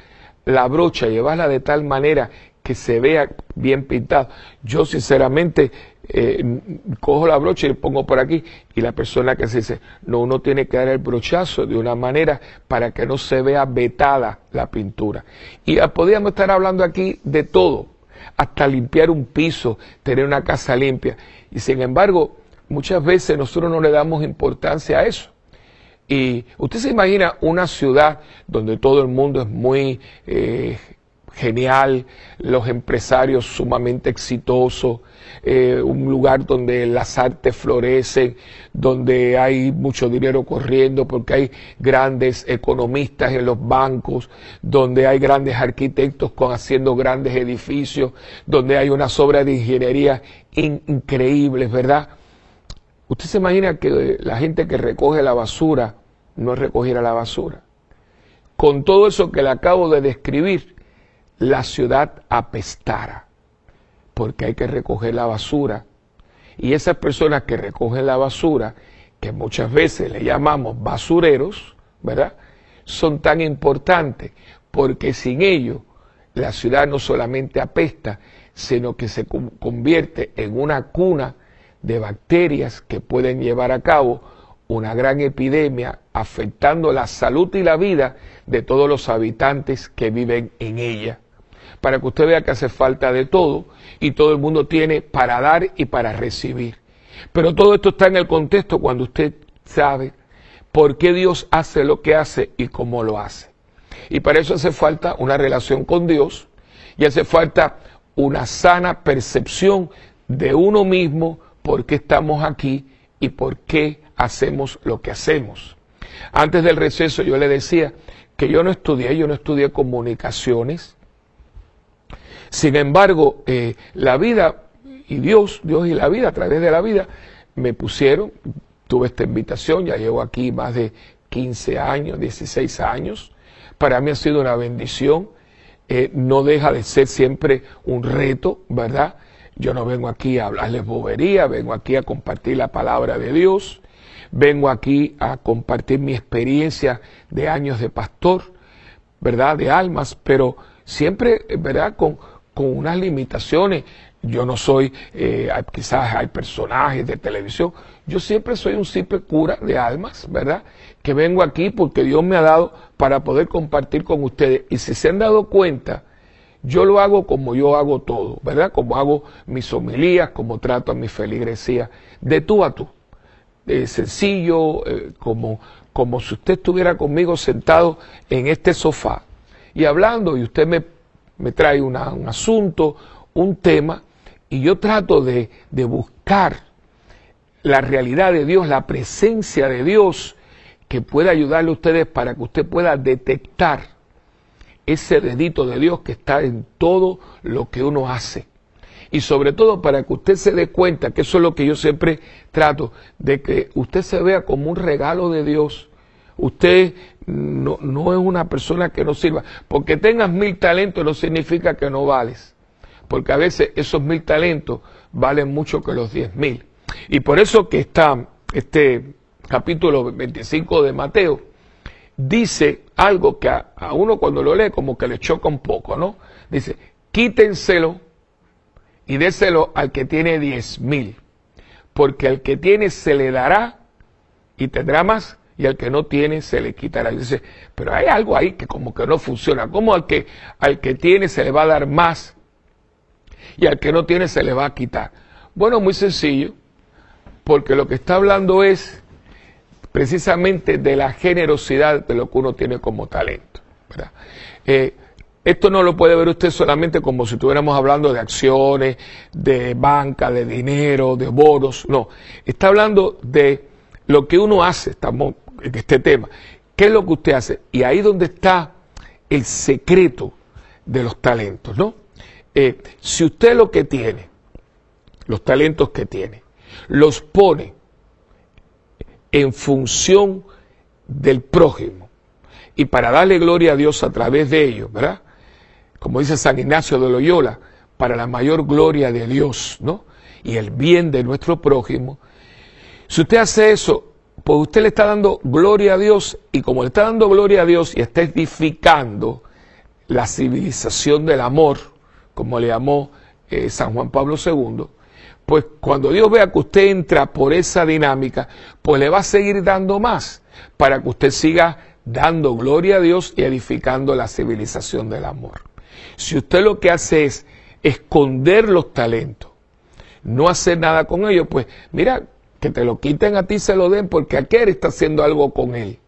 la brocha, llevarla de tal manera que se vea bien pintado. Yo sinceramente eh, cojo la brocha y pongo por aquí y la persona que se dice, no, uno tiene que dar el brochazo de una manera para que no se vea vetada la pintura. Y podríamos estar hablando aquí de todo, hasta limpiar un piso, tener una casa limpia. Y sin embargo, muchas veces nosotros no le damos importancia a eso. Y usted se imagina una ciudad donde todo el mundo es muy eh, genial, los empresarios sumamente exitosos, eh, un lugar donde las artes florecen, donde hay mucho dinero corriendo porque hay grandes economistas en los bancos, donde hay grandes arquitectos con, haciendo grandes edificios, donde hay unas obras de ingeniería increíbles, ¿verdad? Usted se imagina que la gente que recoge la basura no recogiera la basura. Con todo eso que le acabo de describir, la ciudad apestara, porque hay que recoger la basura. Y esas personas que recogen la basura, que muchas veces le llamamos basureros, ¿verdad? Son tan importantes, porque sin ellos la ciudad no solamente apesta, sino que se convierte en una cuna de bacterias que pueden llevar a cabo una gran epidemia afectando la salud y la vida de todos los habitantes que viven en ella para que usted vea que hace falta de todo y todo el mundo tiene para dar y para recibir. Pero todo esto está en el contexto cuando usted sabe por qué Dios hace lo que hace y cómo lo hace. Y para eso hace falta una relación con Dios y hace falta una sana percepción de uno mismo, por qué estamos aquí y por qué hacemos lo que hacemos. Antes del receso yo le decía que yo no estudié, yo no estudié comunicaciones, sin embargo, eh, la vida y Dios, Dios y la vida, a través de la vida, me pusieron, tuve esta invitación, ya llevo aquí más de 15 años, 16 años. Para mí ha sido una bendición. Eh, no deja de ser siempre un reto, ¿verdad? Yo no vengo aquí a hablarles bobería, vengo aquí a compartir la palabra de Dios, vengo aquí a compartir mi experiencia de años de pastor, ¿verdad? De almas, pero siempre, ¿verdad? Con, con unas limitaciones. Yo no soy, eh, quizás hay personajes de televisión, yo siempre soy un simple cura de almas, ¿verdad? Que vengo aquí porque Dios me ha dado para poder compartir con ustedes. Y si se han dado cuenta, yo lo hago como yo hago todo, ¿verdad? Como hago mis homilías, como trato a mi feligresía, de tú a tú. sencillo, eh, como, como si usted estuviera conmigo sentado en este sofá y hablando y usted me, me trae un asunto, un tema, y yo trato de, de buscar la realidad de Dios, la presencia de Dios que pueda ayudarle a ustedes para que usted pueda detectar ese dedito de Dios que está en todo lo que uno hace. Y sobre todo para que usted se dé cuenta, que eso es lo que yo siempre trato, de que usted se vea como un regalo de Dios. Usted no, es una persona que no sirva. Porque tengas mil talentos no significa que no vales. Porque a veces esos mil talentos valen mucho que los diez mil. Y por eso que está este capítulo 25 de Mateo, dice algo que a, uno cuando lo lee como que le choca un poco, ¿no? Dice, quítenselo y déselo al que tiene diez mil, porque al que tiene se le dará y tendrá más, y al que no tiene se le quitará. dice, pero hay algo ahí que como que no funciona. ¿Cómo al que, al que tiene se le va a dar más y al que no tiene se le va a quitar? Bueno, muy sencillo, porque lo que está hablando es precisamente de la generosidad de lo que uno tiene como talento. Eh, esto no lo puede ver usted solamente como si estuviéramos hablando de acciones, de banca, de dinero, de bonos. No, está hablando de lo que uno hace, estamos este tema. ¿Qué es lo que usted hace? Y ahí donde está el secreto de los talentos, ¿no? Eh, si usted lo que tiene, los talentos que tiene, los pone en función del prójimo y para darle gloria a Dios a través de ellos, ¿verdad? Como dice San Ignacio de Loyola, para la mayor gloria de Dios, ¿no? Y el bien de nuestro prójimo. Si usted hace eso, pues usted le está dando gloria a Dios y como le está dando gloria a Dios y está edificando la civilización del amor, como le llamó eh, San Juan Pablo II, pues cuando Dios vea que usted entra por esa dinámica, pues le va a seguir dando más para que usted siga dando gloria a Dios y edificando la civilización del amor. Si usted lo que hace es esconder los talentos, no hacer nada con ellos, pues mira, que te lo quiten a ti se lo den porque aquel está haciendo algo con él.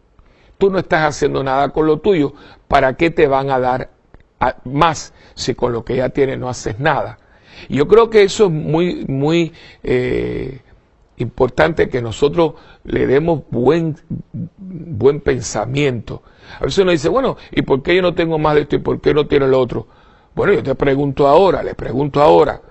Tú no estás haciendo nada con lo tuyo, ¿para qué te van a dar más si con lo que ya tienes no haces nada? yo creo que eso es muy, muy eh, importante que nosotros le demos buen, buen pensamiento. A veces uno dice, bueno, ¿y por qué yo no tengo más de esto y por qué no tiene lo otro? Bueno, yo te pregunto ahora, le pregunto ahora,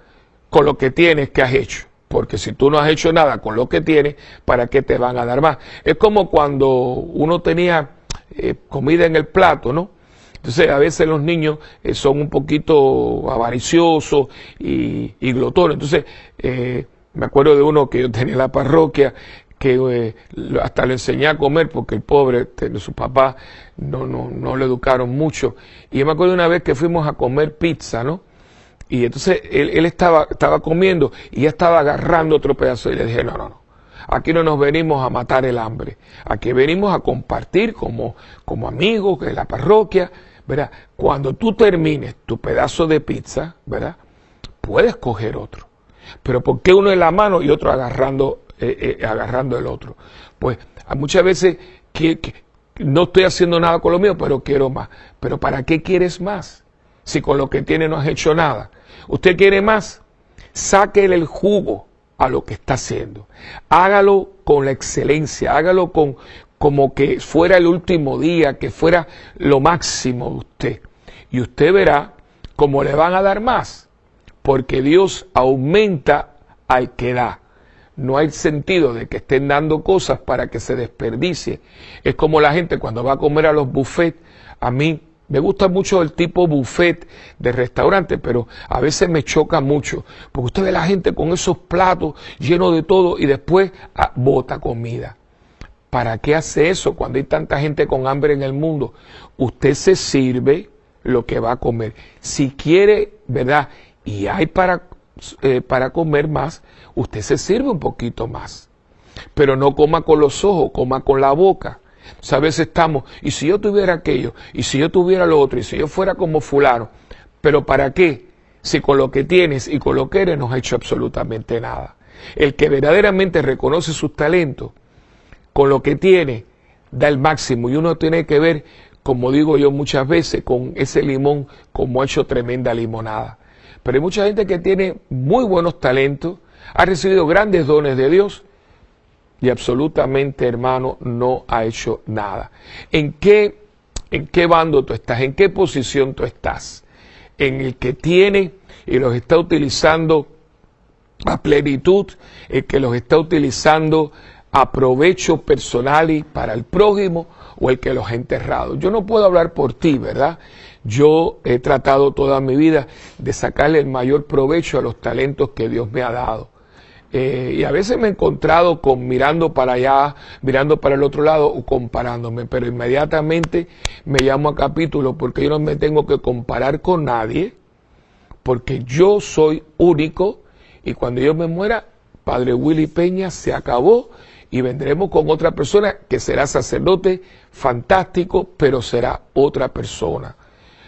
con lo que tienes, ¿qué has hecho? Porque si tú no has hecho nada con lo que tienes, ¿para qué te van a dar más? Es como cuando uno tenía eh, comida en el plato, ¿no? Entonces, a veces los niños eh, son un poquito avariciosos y, glotones. Entonces, eh, me acuerdo de uno que yo tenía en la parroquia que eh, hasta le enseñé a comer porque el pobre, este, su papá, no, no, no le educaron mucho. Y yo me acuerdo una vez que fuimos a comer pizza, ¿no? Y entonces él, él estaba, comiendo y ya estaba agarrando otro pedazo. Y le dije, no, no, no. Aquí no nos venimos a matar el hambre. Aquí venimos a compartir como, como amigos de la parroquia ¿verdad? Cuando tú termines tu pedazo de pizza, ¿verdad? Puedes coger otro. Pero ¿por qué uno en la mano y otro agarrando, eh, eh, agarrando el otro? Pues muchas veces que, no estoy haciendo nada con lo mío, pero quiero más. Pero ¿para qué quieres más? Si con lo que tiene no has hecho nada. ¿Usted quiere más? Sáquele el jugo a lo que está haciendo. Hágalo con la excelencia, hágalo con, como que fuera el último día, que fuera lo máximo de usted. Y usted verá cómo le van a dar más, porque Dios aumenta al que da. No hay sentido de que estén dando cosas para que se desperdicie. Es como la gente cuando va a comer a los buffets. A mí me gusta mucho el tipo buffet de restaurante, pero a veces me choca mucho, porque usted ve a la gente con esos platos llenos de todo y después ah, bota comida. ¿Para qué hace eso cuando hay tanta gente con hambre en el mundo? Usted se sirve lo que va a comer. Si quiere, ¿verdad? Y hay para, eh, para comer más, usted se sirve un poquito más. Pero no coma con los ojos, coma con la boca. A veces estamos, y si yo tuviera aquello, y si yo tuviera lo otro, y si yo fuera como fulano, pero ¿para qué? Si con lo que tienes y con lo que eres no has hecho absolutamente nada. El que verdaderamente reconoce sus talentos, con lo que tiene, da el máximo. Y uno tiene que ver como digo yo muchas veces, con ese limón como ha hecho tremenda limonada. Pero hay mucha gente que tiene muy buenos talentos, ha recibido grandes dones de Dios y absolutamente, hermano, no ha hecho nada. ¿En qué, en qué bando tú estás? ¿En qué posición tú estás? ¿En el que tiene y los está utilizando a plenitud, el que los está utilizando a provecho personal y para el prójimo, o el que los ha enterrado. Yo no puedo hablar por ti, ¿verdad? Yo he tratado toda mi vida de sacarle el mayor provecho a los talentos que Dios me ha dado. Eh, y a veces me he encontrado con mirando para allá, mirando para el otro lado o comparándome, pero inmediatamente me llamo a capítulo porque yo no me tengo que comparar con nadie, porque yo soy único y cuando yo me muera, Padre Willy Peña se acabó y vendremos con otra persona que será sacerdote fantástico, pero será otra persona.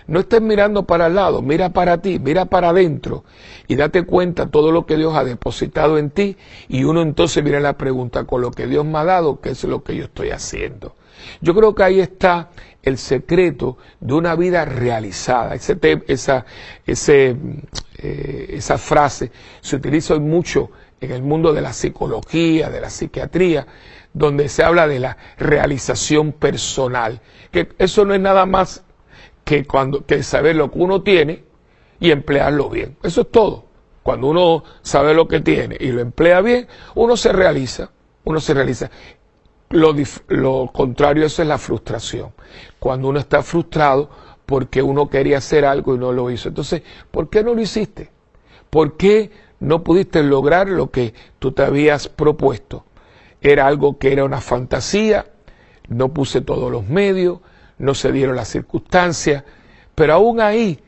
No estés mirando para el lado, mira para ti, mira para adentro y date cuenta todo lo que Dios ha depositado en ti y uno entonces mira la pregunta, con lo que Dios me ha dado, ¿qué es lo que yo estoy haciendo? Yo creo que ahí está el secreto de una vida realizada. Ese, esa, ese, eh, esa frase se utiliza hoy mucho en el mundo de la psicología, de la psiquiatría, donde se habla de la realización personal. Que eso no es nada más que, cuando, que saber lo que uno tiene y emplearlo bien. Eso es todo. Cuando uno sabe lo que tiene y lo emplea bien, uno se realiza, uno se realiza. Lo, lo contrario eso es la frustración. Cuando uno está frustrado porque uno quería hacer algo y no lo hizo. Entonces, ¿por qué no lo hiciste? ¿Por qué no pudiste lograr lo que tú te habías propuesto. Era algo que era una fantasía, no puse todos los medios, no se dieron las circunstancias, pero aún ahí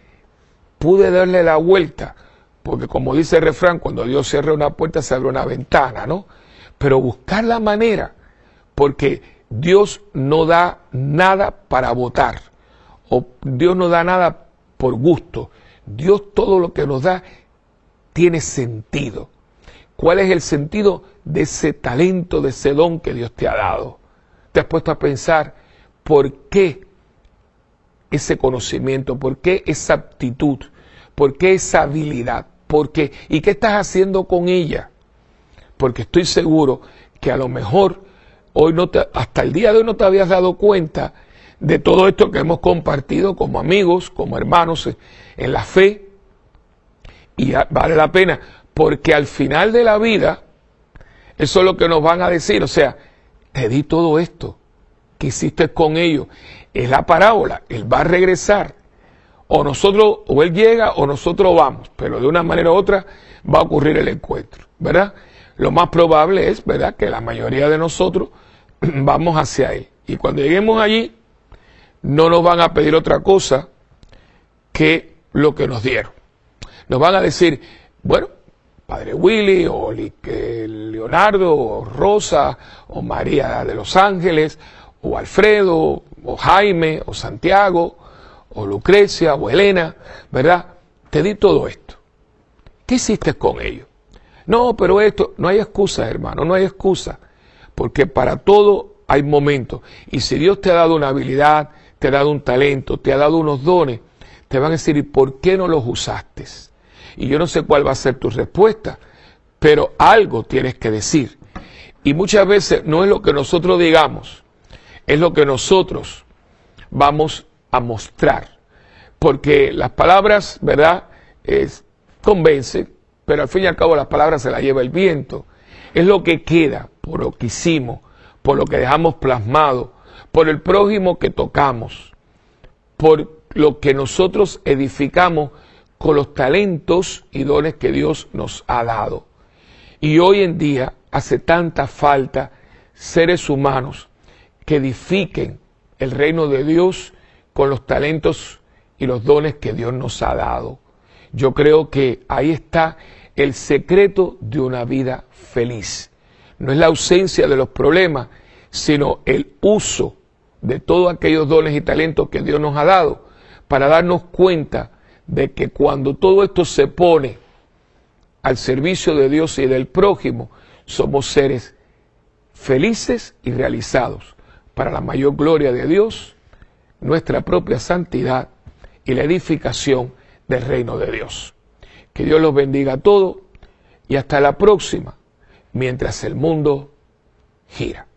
pude darle la vuelta, porque como dice el refrán, cuando Dios cierra una puerta se abre una ventana, ¿no? Pero buscar la manera, porque Dios no da nada para votar, o Dios no da nada por gusto, Dios todo lo que nos da tiene sentido. ¿Cuál es el sentido de ese talento, de ese don que Dios te ha dado? Te has puesto a pensar por qué ese conocimiento, por qué esa aptitud, por qué esa habilidad, por qué y qué estás haciendo con ella. Porque estoy seguro que a lo mejor hoy no te, hasta el día de hoy no te habías dado cuenta de todo esto que hemos compartido como amigos, como hermanos en la fe, y vale la pena, porque al final de la vida, eso es lo que nos van a decir, o sea, te di todo esto, que hiciste con ellos? Es la parábola, él va a regresar. O nosotros, o él llega, o nosotros vamos, pero de una manera u otra va a ocurrir el encuentro, ¿verdad? Lo más probable es, ¿verdad?, que la mayoría de nosotros vamos hacia él. Y cuando lleguemos allí, no nos van a pedir otra cosa que lo que nos dieron nos van a decir, bueno, Padre Willy, o Leonardo, o Rosa, o María de los Ángeles, o Alfredo, o Jaime, o Santiago, o Lucrecia, o Elena, ¿verdad? Te di todo esto. ¿Qué hiciste con ello? No, pero esto, no hay excusa, hermano, no hay excusa, porque para todo hay momentos. Y si Dios te ha dado una habilidad, te ha dado un talento, te ha dado unos dones, te van a decir, ¿y por qué no los usaste? Y yo no sé cuál va a ser tu respuesta, pero algo tienes que decir. Y muchas veces no es lo que nosotros digamos, es lo que nosotros vamos a mostrar. Porque las palabras, ¿verdad? Es, convencen, pero al fin y al cabo las palabras se las lleva el viento. Es lo que queda por lo que hicimos, por lo que dejamos plasmado, por el prójimo que tocamos, por lo que nosotros edificamos con los talentos y dones que Dios nos ha dado. Y hoy en día hace tanta falta seres humanos que edifiquen el reino de Dios con los talentos y los dones que Dios nos ha dado. Yo creo que ahí está el secreto de una vida feliz. No es la ausencia de los problemas, sino el uso de todos aquellos dones y talentos que Dios nos ha dado para darnos cuenta de que cuando todo esto se pone al servicio de Dios y del prójimo, somos seres felices y realizados para la mayor gloria de Dios, nuestra propia santidad y la edificación del reino de Dios. Que Dios los bendiga a todos y hasta la próxima, mientras el mundo gira.